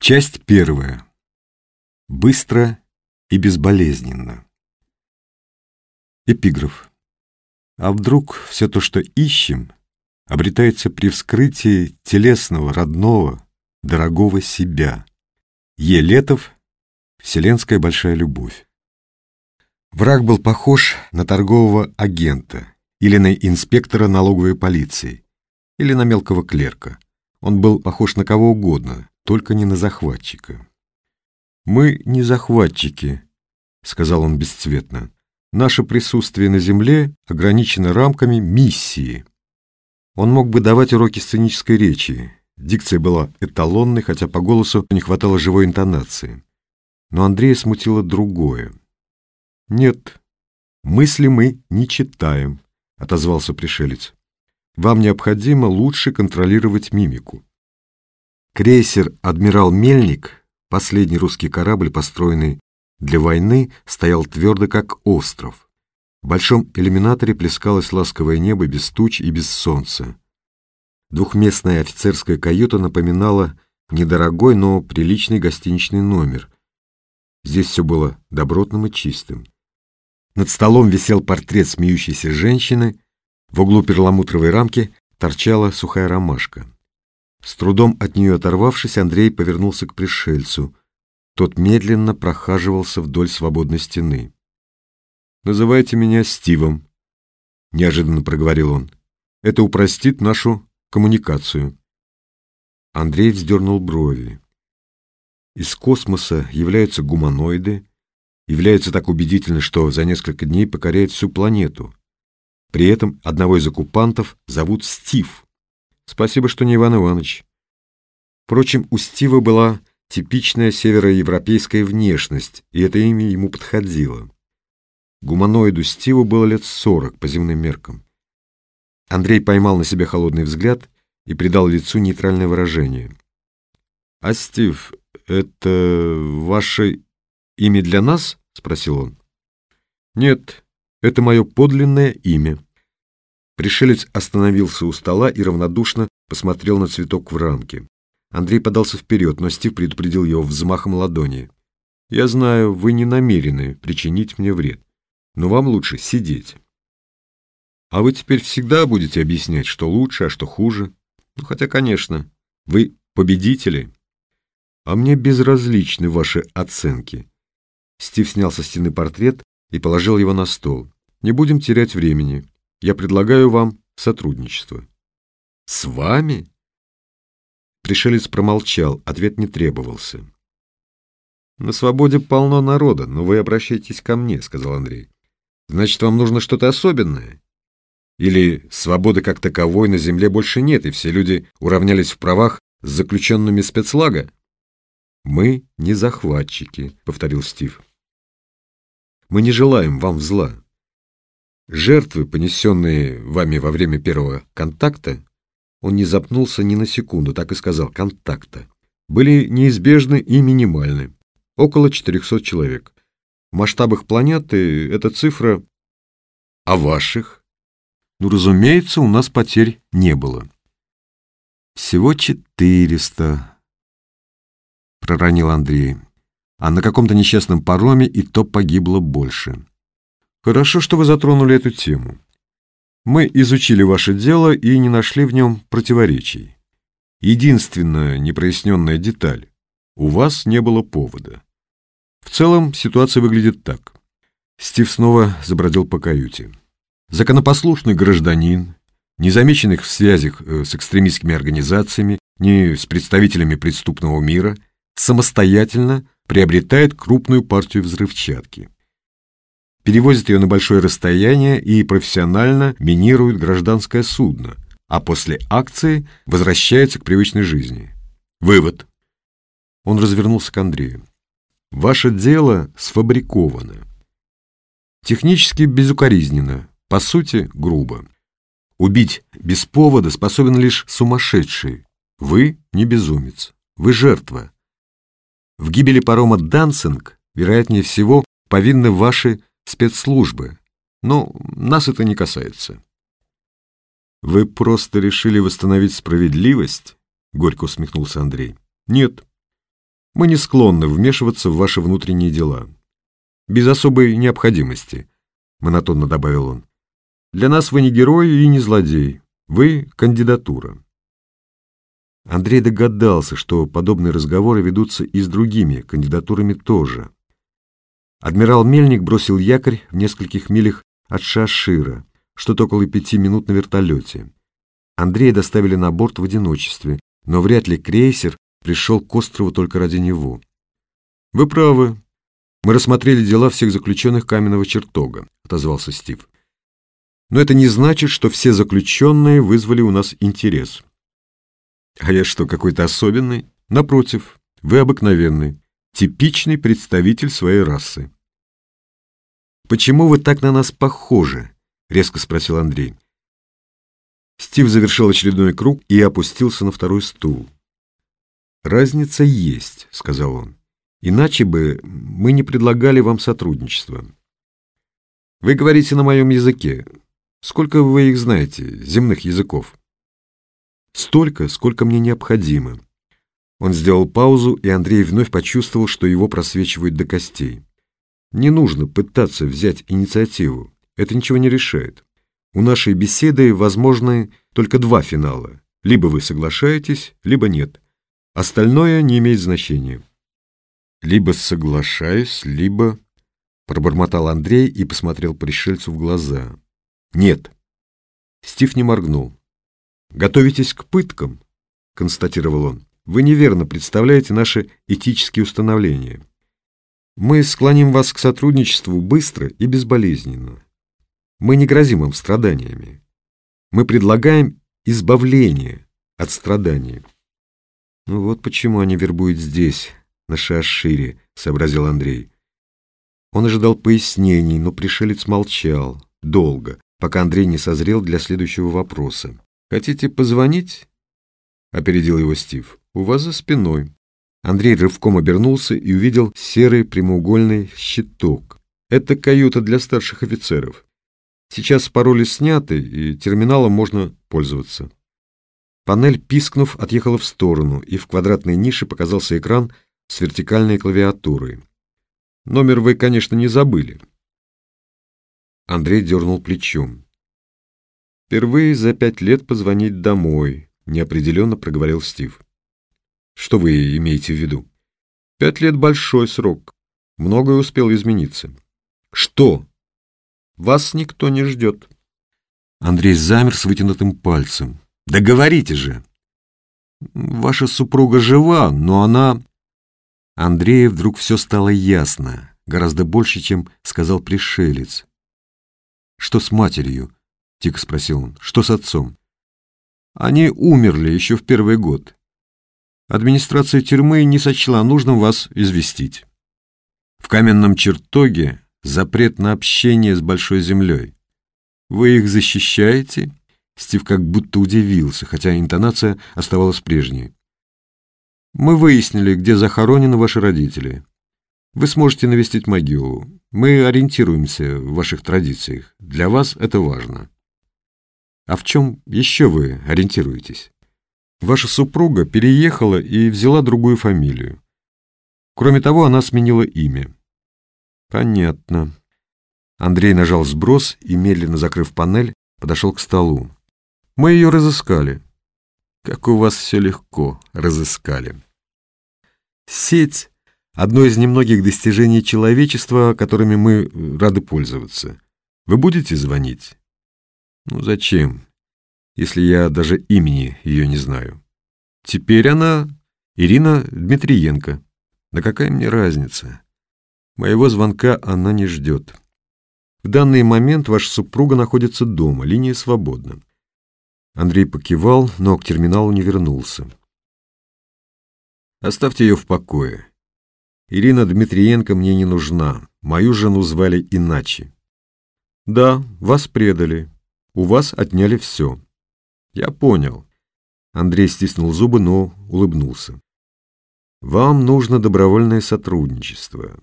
Часть первая. Быстро и безболезненно. Эпиграф. А вдруг все то, что ищем, обретается при вскрытии телесного, родного, дорогого себя. Е. Вселенская большая любовь. Враг был похож на торгового агента или на инспектора налоговой полиции, или на мелкого клерка. Он был похож на кого угодно, только не на захватчика. «Мы не захватчики», — сказал он бесцветно. «Наше присутствие на Земле ограничено рамками миссии». Он мог бы давать уроки сценической речи. Дикция была эталонной, хотя по голосу не хватало живой интонации. Но Андрея смутило другое. «Нет, мысли мы не читаем», — отозвался пришелец. «Вам необходимо лучше контролировать мимику. Крейсер «Адмирал Мельник», последний русский корабль, построенный для войны, стоял твердо, как остров. В большом иллюминаторе плескалось ласковое небо без туч и без солнца. Двухместная офицерская каюта напоминала недорогой, но приличный гостиничный номер. Здесь все было добротным и чистым. Над столом висел портрет смеющейся женщины, в углу перламутровой рамки торчала сухая ромашка. С трудом от нее оторвавшись, Андрей повернулся к пришельцу. Тот медленно прохаживался вдоль свободной стены. «Называйте меня Стивом», — неожиданно проговорил он. «Это упростит нашу коммуникацию». Андрей вздернул брови. Из космоса являются гуманоиды, являются так убедительно, что за несколько дней покоряют всю планету. При этом одного из оккупантов зовут Стив. Спасибо, что не Иван Иванович. Впрочем, у Стива была типичная североевропейская внешность, и это имя ему подходило. Гуманоиду Стиву было лет сорок по земным меркам. Андрей поймал на себе холодный взгляд и придал лицу нейтральное выражение. — А Стив, это ваше имя для нас? — спросил он. — Нет, это мое подлинное имя. Пришелец остановился у стола и равнодушно посмотрел на цветок в рамке. Андрей подался вперед, но Стив предупредил его взмахом ладони. «Я знаю, вы не намерены причинить мне вред, но вам лучше сидеть». «А вы теперь всегда будете объяснять, что лучше, а что хуже? Ну, хотя, конечно, вы победители. А мне безразличны ваши оценки». Стив снял со стены портрет и положил его на стол. «Не будем терять времени. Я предлагаю вам сотрудничество. С вами? Пришелец промолчал, ответ не требовался. На свободе полно народа, но вы обращаетесь ко мне, сказал Андрей. Значит, вам нужно что-то особенное? Или свободы как таковой на земле больше нет, и все люди уравнялись в правах с заключенными спецлага? Мы не захватчики, повторил Стив. Мы не желаем вам зла. Жертвы, понесенные вами во время первого контакта, он не запнулся ни на секунду, так и сказал, контакта, были неизбежны и минимальны. Около 400 человек. В масштабах планеты эта цифра... А ваших? Ну, разумеется, у нас потерь не было. Всего 400, проронил Андрей. А на каком-то несчастном пароме и то погибло больше. Хорошо, что вы затронули эту тему. Мы изучили ваше дело и не нашли в нем противоречий. Единственная непроясненная деталь – у вас не было повода. В целом ситуация выглядит так. Стив снова забродил по каюте. Законопослушный гражданин, незамеченных в связях э, с экстремистскими организациями, ни с представителями преступного мира, самостоятельно приобретает крупную партию взрывчатки перевозит ее на большое расстояние и профессионально минирует гражданское судно, а после акции возвращается к привычной жизни. Вывод. Он развернулся к Андрею. Ваше дело сфабриковано. Технически безукоризненно, по сути, грубо. Убить без повода способен лишь сумасшедший. Вы не безумец, вы жертва. В гибели парома «Дансинг», вероятнее всего, повинны ваши спецслужбы, но нас это не касается. Вы просто решили восстановить справедливость? Горько усмехнулся Андрей. Нет. Мы не склонны вмешиваться в ваши внутренние дела. Без особой необходимости, монотонно добавил он. Для нас вы не герой и не злодей. Вы кандидатура. Андрей догадался, что подобные разговоры ведутся и с другими кандидатурами тоже. Адмирал Мельник бросил якорь в нескольких милях от Шашира, что-то около пяти минут на вертолете. Андрея доставили на борт в одиночестве, но вряд ли крейсер пришел к острову только ради него. «Вы правы. Мы рассмотрели дела всех заключенных каменного чертога», — отозвался Стив. «Но это не значит, что все заключенные вызвали у нас интерес». А я что, какой-то особенный? Напротив, вы обыкновенный, типичный представитель своей расы. «Почему вы так на нас похожи?» — резко спросил Андрей. Стив завершил очередной круг и опустился на второй стул. «Разница есть», — сказал он. «Иначе бы мы не предлагали вам сотрудничество. Вы говорите на моем языке. Сколько вы их знаете, земных языков?» Столько, сколько мне необходимо. Он сделал паузу, и Андрей вновь почувствовал, что его просвечивают до костей. Не нужно пытаться взять инициативу. Это ничего не решает. У нашей беседы возможны только два финала. Либо вы соглашаетесь, либо нет. Остальное не имеет значения. Либо соглашаюсь, либо... Пробормотал Андрей и посмотрел пришельцу в глаза. Нет. Стив не моргнул. «Готовитесь к пыткам», — констатировал он. «Вы неверно представляете наши этические установления. Мы склоним вас к сотрудничеству быстро и безболезненно. Мы не грозим им страданиями. Мы предлагаем избавление от страданий». «Ну вот почему они вербуют здесь, на Шашире», — сообразил Андрей. Он ожидал пояснений, но пришелец молчал, долго, пока Андрей не созрел для следующего вопроса. «Хотите позвонить?» — опередил его Стив. «У вас за спиной». Андрей рывком обернулся и увидел серый прямоугольный щиток. Это каюта для старших офицеров. Сейчас пароли сняты, и терминалом можно пользоваться. Панель, пискнув, отъехала в сторону, и в квадратной нише показался экран с вертикальной клавиатурой. Номер вы, конечно, не забыли. Андрей дернул плечом. Впервые за пять лет позвонить домой, неопределенно проговорил Стив. Что вы имеете в виду? Пять лет большой срок. Многое успело измениться. Что? Вас никто не ждет. Андрей замер с вытянутым пальцем. Да говорите же! Ваша супруга жива, но она... Андрею вдруг все стало ясно, гораздо больше, чем сказал пришелец. Что с матерью? — тихо спросил он. «Что с отцом?» «Они умерли еще в первый год. Администрация тюрьмы не сочла нужным вас известить. В каменном чертоге запрет на общение с большой землей. Вы их защищаете?» Стив как будто удивился, хотя интонация оставалась прежней. «Мы выяснили, где захоронены ваши родители. Вы сможете навестить могилу. Мы ориентируемся в ваших традициях. Для вас это важно». А в чем еще вы ориентируетесь? Ваша супруга переехала и взяла другую фамилию. Кроме того, она сменила имя. Понятно. Андрей нажал сброс и, медленно закрыв панель, подошел к столу. Мы ее разыскали. Как у вас все легко разыскали. Сеть — одно из немногих достижений человечества, которыми мы рады пользоваться. Вы будете звонить? Ну зачем, если я даже имени ее не знаю? Теперь она Ирина Дмитриенко. Да какая мне разница? Моего звонка она не ждет. В данный момент ваша супруга находится дома, линия свободна. Андрей покивал, но к терминалу не вернулся. Оставьте ее в покое. Ирина Дмитриенко мне не нужна. Мою жену звали иначе. Да, вас предали. У вас отняли все. Я понял. Андрей стиснул зубы, но улыбнулся. Вам нужно добровольное сотрудничество.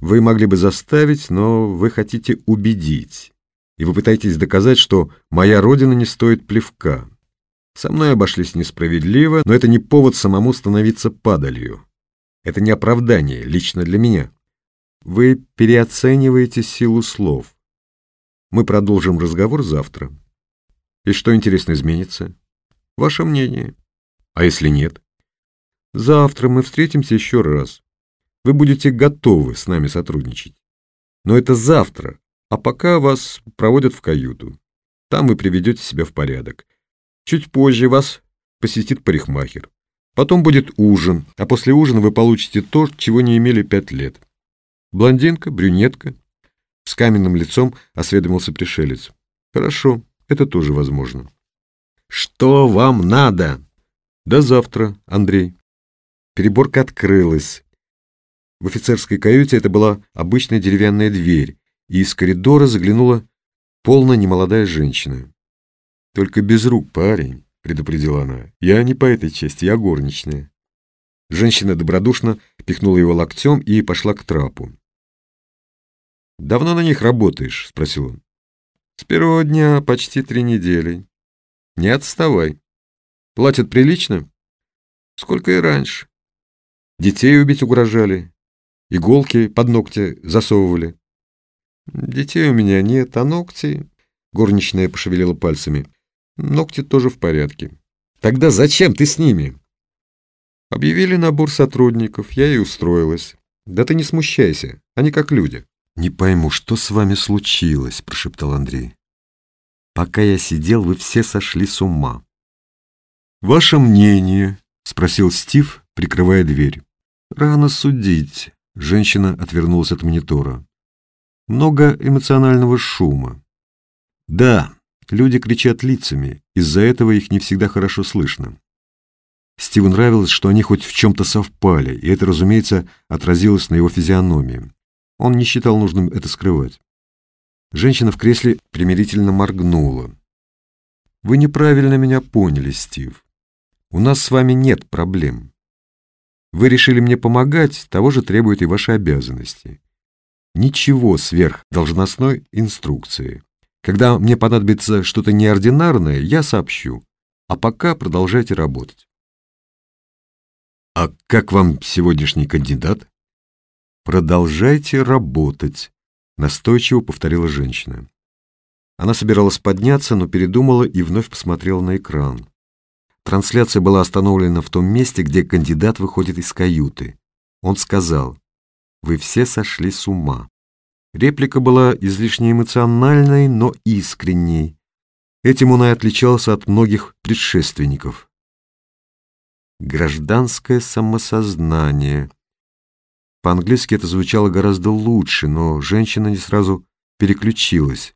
Вы могли бы заставить, но вы хотите убедить. И вы пытаетесь доказать, что моя родина не стоит плевка. Со мной обошлись несправедливо, но это не повод самому становиться падалью. Это не оправдание, лично для меня. Вы переоцениваете силу слов. Мы продолжим разговор завтра. И что, интересно, изменится? Ваше мнение. А если нет? Завтра мы встретимся еще раз. Вы будете готовы с нами сотрудничать. Но это завтра, а пока вас проводят в каюту. Там вы приведете себя в порядок. Чуть позже вас посетит парикмахер. Потом будет ужин, а после ужина вы получите то, чего не имели пять лет. Блондинка, брюнетка. С каменным лицом осведомился пришелец. Хорошо, это тоже возможно. Что вам надо? До завтра, Андрей. Переборка открылась. В офицерской каюте это была обычная деревянная дверь, и из коридора заглянула полная немолодая женщина. «Только без рук, парень», — предупредила она. «Я не по этой части, я горничная». Женщина добродушно пихнула его локтем и пошла к трапу. «Давно на них работаешь?» — спросил он. «С первого дня почти три недели. Не отставай. Платят прилично? Сколько и раньше. Детей убить угрожали. Иголки под ногти засовывали. Детей у меня нет, а ногти... Горничная пошевелила пальцами. Ногти тоже в порядке. Тогда зачем ты с ними? Объявили набор сотрудников, я и устроилась. Да ты не смущайся, они как люди. Не пойму, что с вами случилось, прошептал Андрей. Пока я сидел, вы все сошли с ума. Ваше мнение? Спросил Стив, прикрывая дверь. Рано судить. Женщина отвернулась от монитора. Много эмоционального шума. Да, люди кричат лицами, из-за этого их не всегда хорошо слышно. Стиву нравилось, что они хоть в чем-то совпали, и это, разумеется, отразилось на его физиономии. Он не считал нужным это скрывать. Женщина в кресле примирительно моргнула. «Вы неправильно меня поняли, Стив. У нас с вами нет проблем. Вы решили мне помогать, того же требуют и ваши обязанности. Ничего сверх должностной инструкции. Когда мне понадобится что-то неординарное, я сообщу. А пока продолжайте работать. А как вам сегодняшний кандидат? Продолжайте работать, настойчиво повторила женщина. Она собиралась подняться, но передумала и вновь посмотрела на экран. Трансляция была остановлена в том месте, где кандидат выходит из каюты. Он сказал, «Вы все сошли с ума». Реплика была излишне эмоциональной, но искренней. Этим он и отличался от многих предшественников. Гражданское самосознание. По-английски это звучало гораздо лучше, но женщина не сразу переключилась.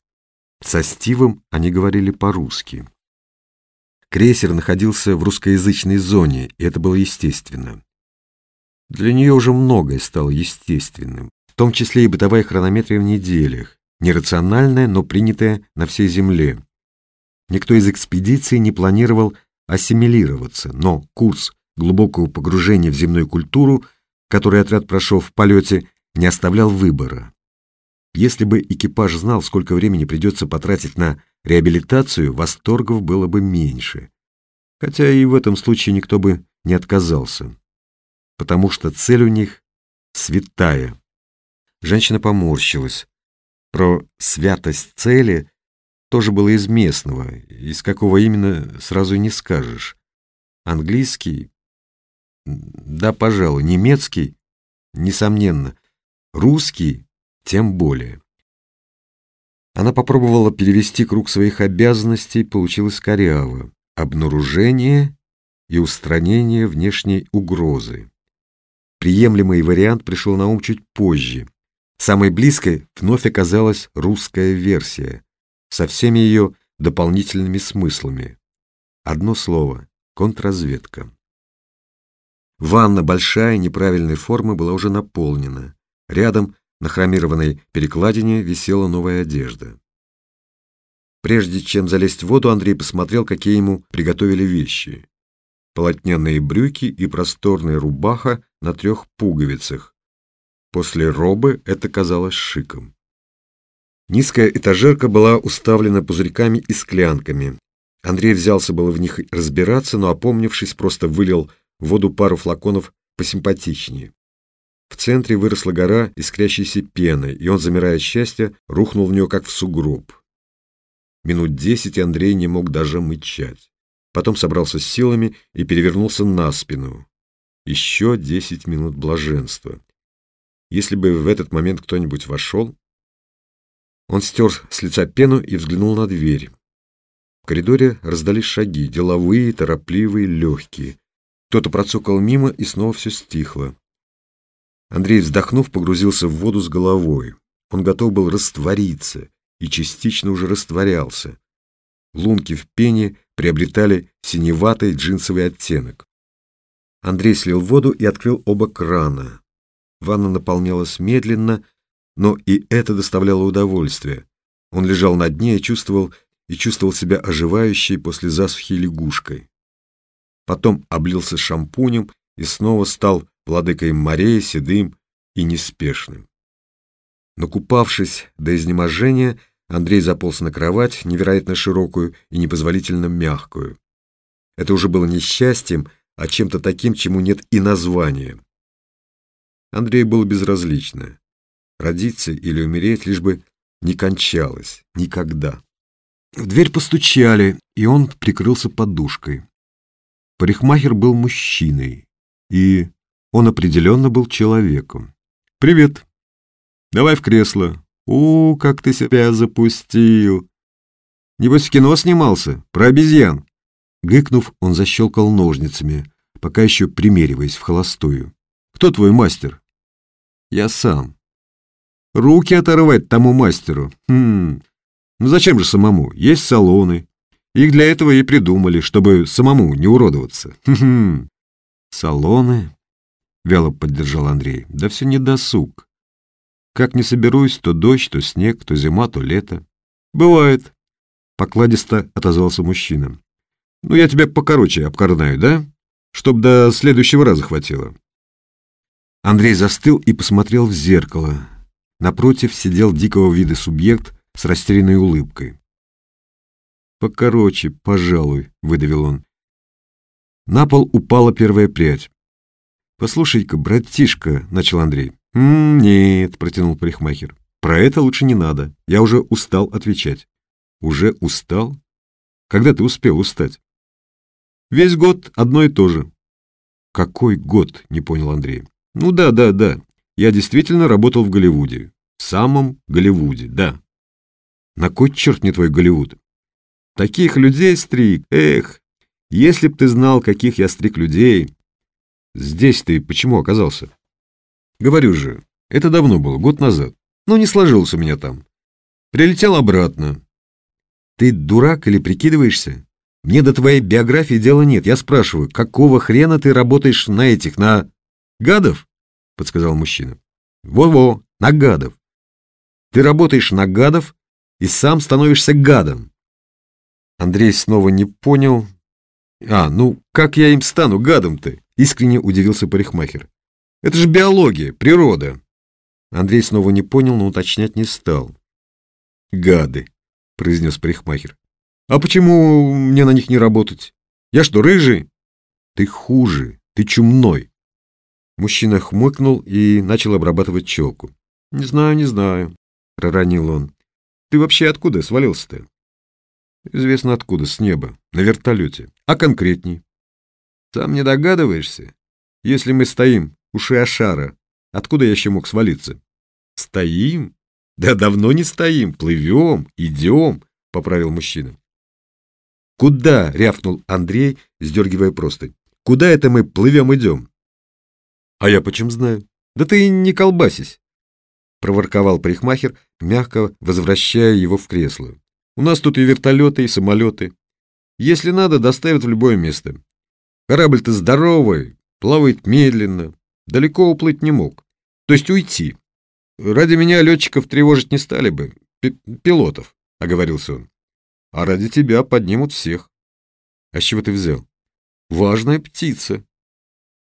Со Стивом они говорили по-русски. Крейсер находился в русскоязычной зоне, и это было естественно. Для нее уже многое стало естественным, в том числе и бытовая хронометрия в неделях, нерациональная, но принятая на всей Земле. Никто из экспедиции не планировал ассимилироваться, но курс глубокого погружения в земную культуру, который отряд прошел в полете, не оставлял выбора. Если бы экипаж знал, сколько времени придется потратить на реабилитацию, восторгов было бы меньше. Хотя и в этом случае никто бы не отказался. Потому что цель у них святая. Женщина поморщилась. Про святость цели тоже было из местного, из какого именно сразу не скажешь. Английский? Да, пожалуй. Немецкий? Несомненно. Русский? Тем более. Она попробовала перевести круг своих обязанностей, получилось коряво. Обнаружение и устранение внешней угрозы. Приемлемый вариант пришел на ум чуть позже. Самой близкой вновь оказалась русская версия, со всеми ее дополнительными смыслами. Одно слово — контрразведка. Ванна большая, неправильной формы была уже наполнена. Рядом на хромированной перекладине висела новая одежда. Прежде чем залезть в воду, Андрей посмотрел, какие ему приготовили вещи. Полотняные брюки и просторная рубаха на трех пуговицах. После робы это казалось шиком. Низкая этажерка была уставлена пузырьками и склянками. Андрей взялся было в них разбираться, но, опомнившись, просто вылил в воду пару флаконов посимпатичнее. В центре выросла гора искрящейся пены, и он, замирая от счастья, рухнул в нее, как в сугроб. Минут десять Андрей не мог даже мычать. Потом собрался с силами и перевернулся на спину. Еще десять минут блаженства. Если бы в этот момент кто-нибудь вошел... Он стер с лица пену и взглянул на дверь. В коридоре раздались шаги, деловые, торопливые, легкие. Кто-то процокал мимо, и снова все стихло. Андрей, вздохнув, погрузился в воду с головой. Он готов был раствориться и частично уже растворялся. Лунки в пене приобретали синеватый джинсовый оттенок. Андрей слил воду и открыл оба крана. Ванна наполнялась медленно, но и это доставляло удовольствие. Он лежал на дне и чувствовал, и чувствовал себя оживающей после засухи лягушкой. Потом облился шампунем и снова стал владыкой морей, седым и неспешным. Накупавшись до изнеможения, Андрей заполз на кровать, невероятно широкую и непозволительно мягкую. Это уже было не счастьем, а чем-то таким, чему нет и названия. Андрею было безразлично. Родиться или умереть, лишь бы не кончалось. Никогда. В дверь постучали, и он прикрылся подушкой. Парикмахер был мужчиной, и он определенно был человеком. «Привет. Давай в кресло. У, как ты себя запустил. Небось, в кино снимался? Про обезьян?» Гыкнув, он защелкал ножницами, пока еще примериваясь в холостую. «Кто твой мастер?» «Я сам». «Руки оторвать тому мастеру? Хм, ну зачем же самому? Есть салоны. Их для этого и придумали, чтобы самому не уродоваться. Хм-хм. Салоны? Вяло поддержал Андрей. Да все не досуг. Как не соберусь, то дождь, то снег, то зима, то лето. Бывает. Покладисто отозвался мужчина. Ну, я тебя покороче обкорнаю, да? Чтоб до следующего раза хватило. Андрей застыл и посмотрел в зеркало. Напротив сидел дикого вида субъект с растерянной улыбкой. «Покороче, пожалуй», — выдавил он. На пол упала первая прядь. «Послушай-ка, братишка», — начал Андрей. «М «Нет», — протянул парикмахер. «Про это лучше не надо. Я уже устал отвечать». «Уже устал? Когда ты успел устать?» «Весь год одно и то же». «Какой год?» — не понял Андрей. «Ну да, да, да. Я действительно работал в Голливуде. В самом Голливуде, да». «На кой черт мне твой Голливуд?» «Таких людей стриг, эх! Если б ты знал, каких я стриг людей!» Здесь ты почему оказался? Говорю же, это давно было, год назад. Но не сложилось у меня там. Прилетел обратно. Ты дурак или прикидываешься? Мне до твоей биографии дела нет. Я спрашиваю, какого хрена ты работаешь на этих, на... Гадов? Подсказал мужчина. Во-во, на гадов. Ты работаешь на гадов и сам становишься гадом. Андрей снова не понял. А, ну, как я им стану гадом-то? Искренне удивился парикмахер. Это же биология, природа. Андрей снова не понял, но уточнять не стал. Гады, произнес парикмахер. А почему мне на них не работать? Я что, рыжий? Ты хуже, ты чумной. Мужчина хмыкнул и начал обрабатывать челку. Не знаю, не знаю, проронил он. Ты вообще откуда свалился-то? Известно откуда, с неба, на вертолете. А конкретней? Сам не догадываешься? Если мы стоим у Шиашара, откуда я еще мог свалиться? Стоим? Да давно не стоим, плывем, идем, поправил мужчина. Куда? рявкнул Андрей, сдергивая простынь. Куда это мы плывем идем? А я почем знаю? Да ты не колбасись, проворковал парикмахер, мягко возвращая его в кресло. У нас тут и вертолеты, и самолеты. Если надо, доставят в любое место. Корабль-то здоровый, плавает медленно, далеко уплыть не мог. То есть уйти. Ради меня летчиков тревожить не стали бы, пилотов, — оговорился он. А ради тебя поднимут всех. А с чего ты взял? Важная птица.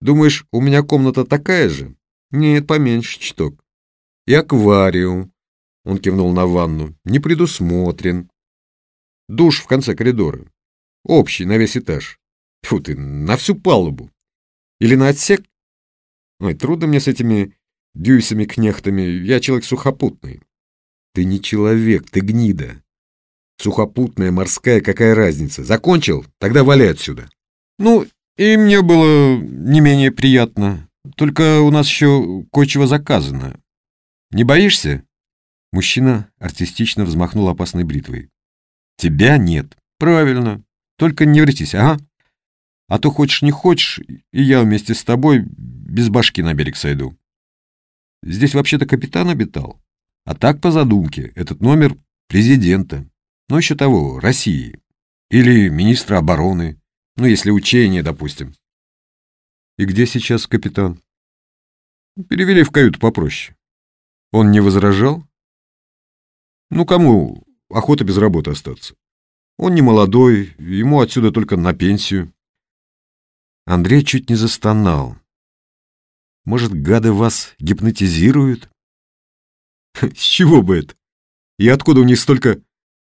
Думаешь, у меня комната такая же? Нет, поменьше чуток. И аквариум, — он кивнул на ванну, — не предусмотрен. Душ в конце коридора. Общий, на весь этаж. Фу ты, на всю палубу. Или на отсек? Ой, трудно мне с этими дюйсами-кнехтами, я человек сухопутный. Ты не человек, ты гнида. Сухопутная, морская, какая разница? Закончил? Тогда валяй отсюда. Ну, и мне было не менее приятно. Только у нас еще кое-чего заказано. Не боишься? Мужчина артистично взмахнул опасной бритвой. Тебя нет. Правильно. Только не вритесь, ага. А то хочешь не хочешь, и я вместе с тобой без башки на берег сойду. Здесь вообще-то капитан обитал. А так, по задумке, этот номер президента. Ну, еще того, России. Или министра обороны. Ну, если учение, допустим. И где сейчас капитан? Перевели в каюту попроще. Он не возражал? Ну, кому охота без работы остаться? Он не молодой, ему отсюда только на пенсию. Андрей чуть не застонал. Может, гады вас гипнотизируют? С чего бы это? И откуда у них столько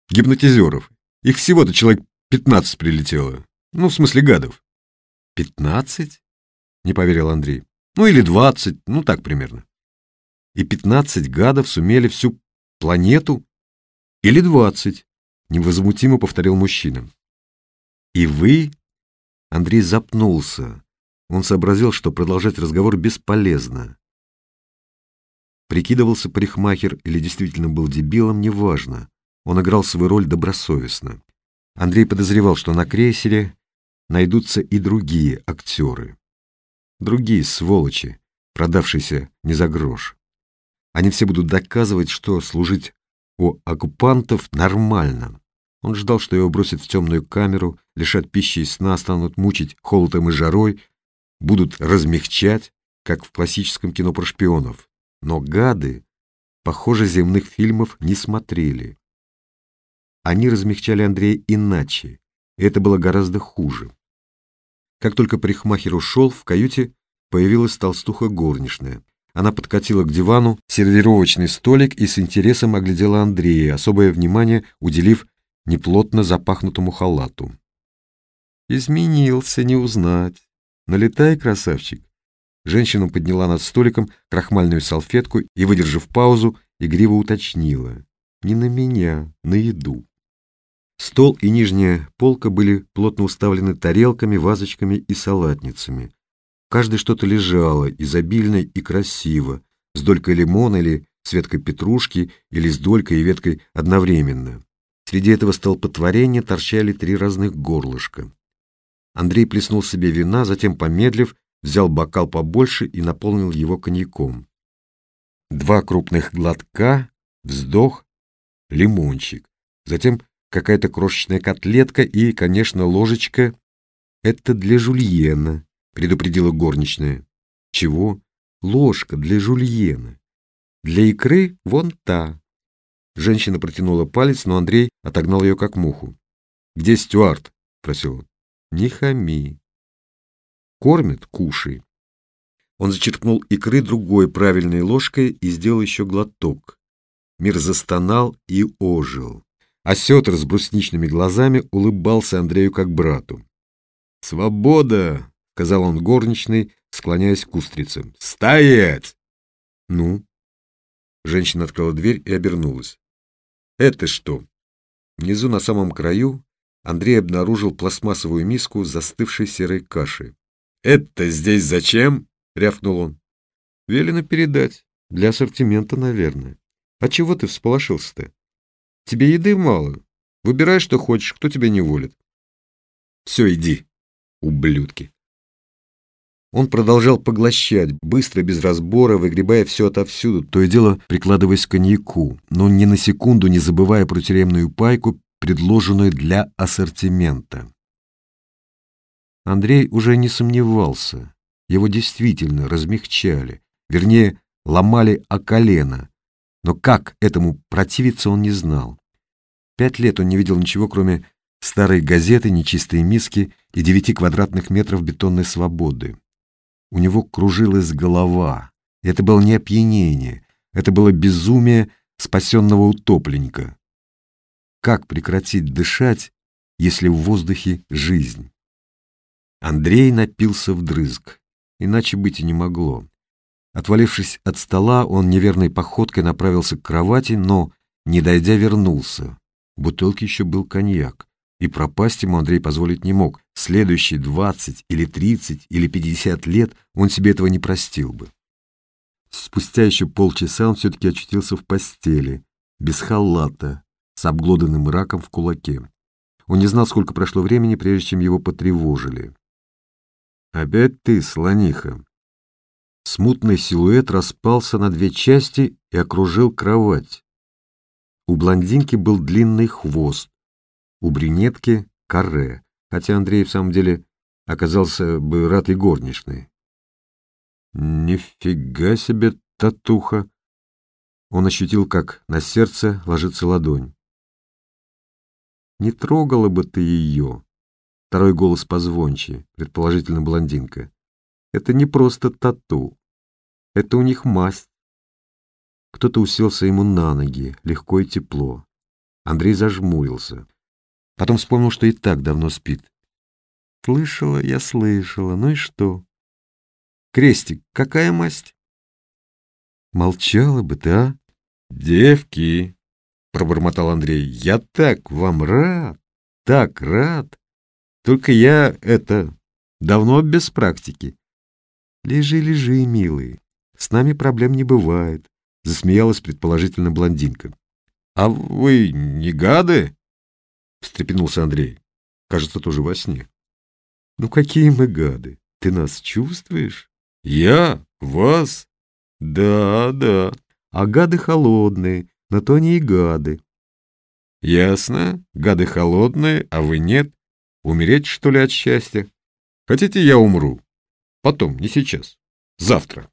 гипнотизеров? Их всего-то человек пятнадцать прилетело. Ну, в смысле гадов. Пятнадцать? Не поверил Андрей. Ну, или двадцать, ну так примерно. И пятнадцать гадов сумели всю планету? Или двадцать? Невозмутимо повторил мужчина. И вы Андрей запнулся. Он сообразил, что продолжать разговор бесполезно. Прикидывался парикмахер или действительно был дебилом, неважно. Он играл свою роль добросовестно. Андрей подозревал, что на крейсере найдутся и другие актеры. Другие сволочи, продавшиеся не за грош. Они все будут доказывать, что служить у оккупантов нормально. Он ждал, что его бросят в темную камеру, лишат пищи и сна, станут мучить холодом и жарой, будут размягчать, как в классическом кино про шпионов. Но гады, похоже, земных фильмов не смотрели. Они размягчали Андрея иначе, и это было гораздо хуже. Как только парикмахер ушел, в каюте появилась толстуха горничная. Она подкатила к дивану сервировочный столик и с интересом оглядела Андрея, особое внимание уделив неплотно запахнутому халату. Изменился, не узнать. Налетай, красавчик. Женщина подняла над столиком крахмальную салфетку и, выдержав паузу, игриво уточнила. Не на меня, на еду. Стол и нижняя полка были плотно уставлены тарелками, вазочками и салатницами. Каждый что-то лежало, изобильно и красиво, с долькой лимона или с веткой петрушки или с долькой и веткой одновременно. Среди этого столпотворения торчали три разных горлышка. Андрей плеснул себе вина, затем, помедлив, взял бокал побольше и наполнил его коньяком. Два крупных глотка, вздох, лимончик. Затем какая-то крошечная котлетка и, конечно, ложечка. «Это для жульена», — предупредила горничная. «Чего? Ложка для жульена. Для икры вон та, Женщина протянула палец, но Андрей отогнал ее как муху. «Где Стюарт?» — просил он. «Не хами». «Кормят? Кушай». Он зачерпнул икры другой правильной ложкой и сделал еще глоток. Мир застонал и ожил. Осетр с брусничными глазами улыбался Андрею как брату. «Свобода!» — сказал он горничной, склоняясь к устрицам. «Стоять!» «Ну?» Женщина открыла дверь и обернулась. Это что? Внизу на самом краю Андрей обнаружил пластмассовую миску застывшей серой кашей. «Это здесь зачем?» — рявкнул он. «Велено передать. Для ассортимента, наверное. А чего ты всполошился-то? Тебе еды мало. Выбирай, что хочешь, кто тебя не волит». «Все, иди, ублюдки». Он продолжал поглощать, быстро, без разбора, выгребая все отовсюду, то и дело прикладываясь к коньяку, но ни на секунду не забывая про тюремную пайку, предложенную для ассортимента. Андрей уже не сомневался. Его действительно размягчали, вернее, ломали о колено. Но как этому противиться он не знал. Пять лет он не видел ничего, кроме старой газеты, нечистой миски и девяти квадратных метров бетонной свободы. У него кружилась голова. Это было не опьянение, это было безумие спасенного утопленника. Как прекратить дышать, если в воздухе жизнь? Андрей напился вдрызг, иначе быть и не могло. Отвалившись от стола, он неверной походкой направился к кровати, но, не дойдя, вернулся. В бутылке еще был коньяк, и пропасть ему Андрей позволить не мог. Следующие двадцать или тридцать или пятьдесят лет он себе этого не простил бы. Спустя еще полчаса он все-таки очутился в постели, без халата, с обглоданным раком в кулаке. Он не знал, сколько прошло времени, прежде чем его потревожили. «Опять ты, слониха!» Смутный силуэт распался на две части и окружил кровать. У блондинки был длинный хвост, у брюнетки — каре, хотя Андрей в самом деле оказался бы рад и горничной. Нифига себе татуха! Он ощутил, как на сердце ложится ладонь. Не трогала бы ты ее. Второй голос позвонче, предположительно блондинка. Это не просто тату. Это у них масть. Кто-то уселся ему на ноги, легко и тепло. Андрей зажмурился. Потом вспомнил, что и так давно спит. Слышала, я слышала. Ну и что? Крестик, какая масть? Молчала бы ты, а? Девки, пробормотал Андрей, я так вам рад, так рад. Только я, это, давно без практики. Лежи, лежи, милый, с нами проблем не бывает, засмеялась предположительно блондинка. А вы не гады? Встрепенулся Андрей. Кажется, тоже во сне. Ну какие мы гады? Ты нас чувствуешь? Я? Вас? Да, да. А гады холодные, на то они и гады. Ясно. Гады холодные, а вы нет. Умереть, что ли, от счастья? Хотите, я умру? Потом, не сейчас. Завтра.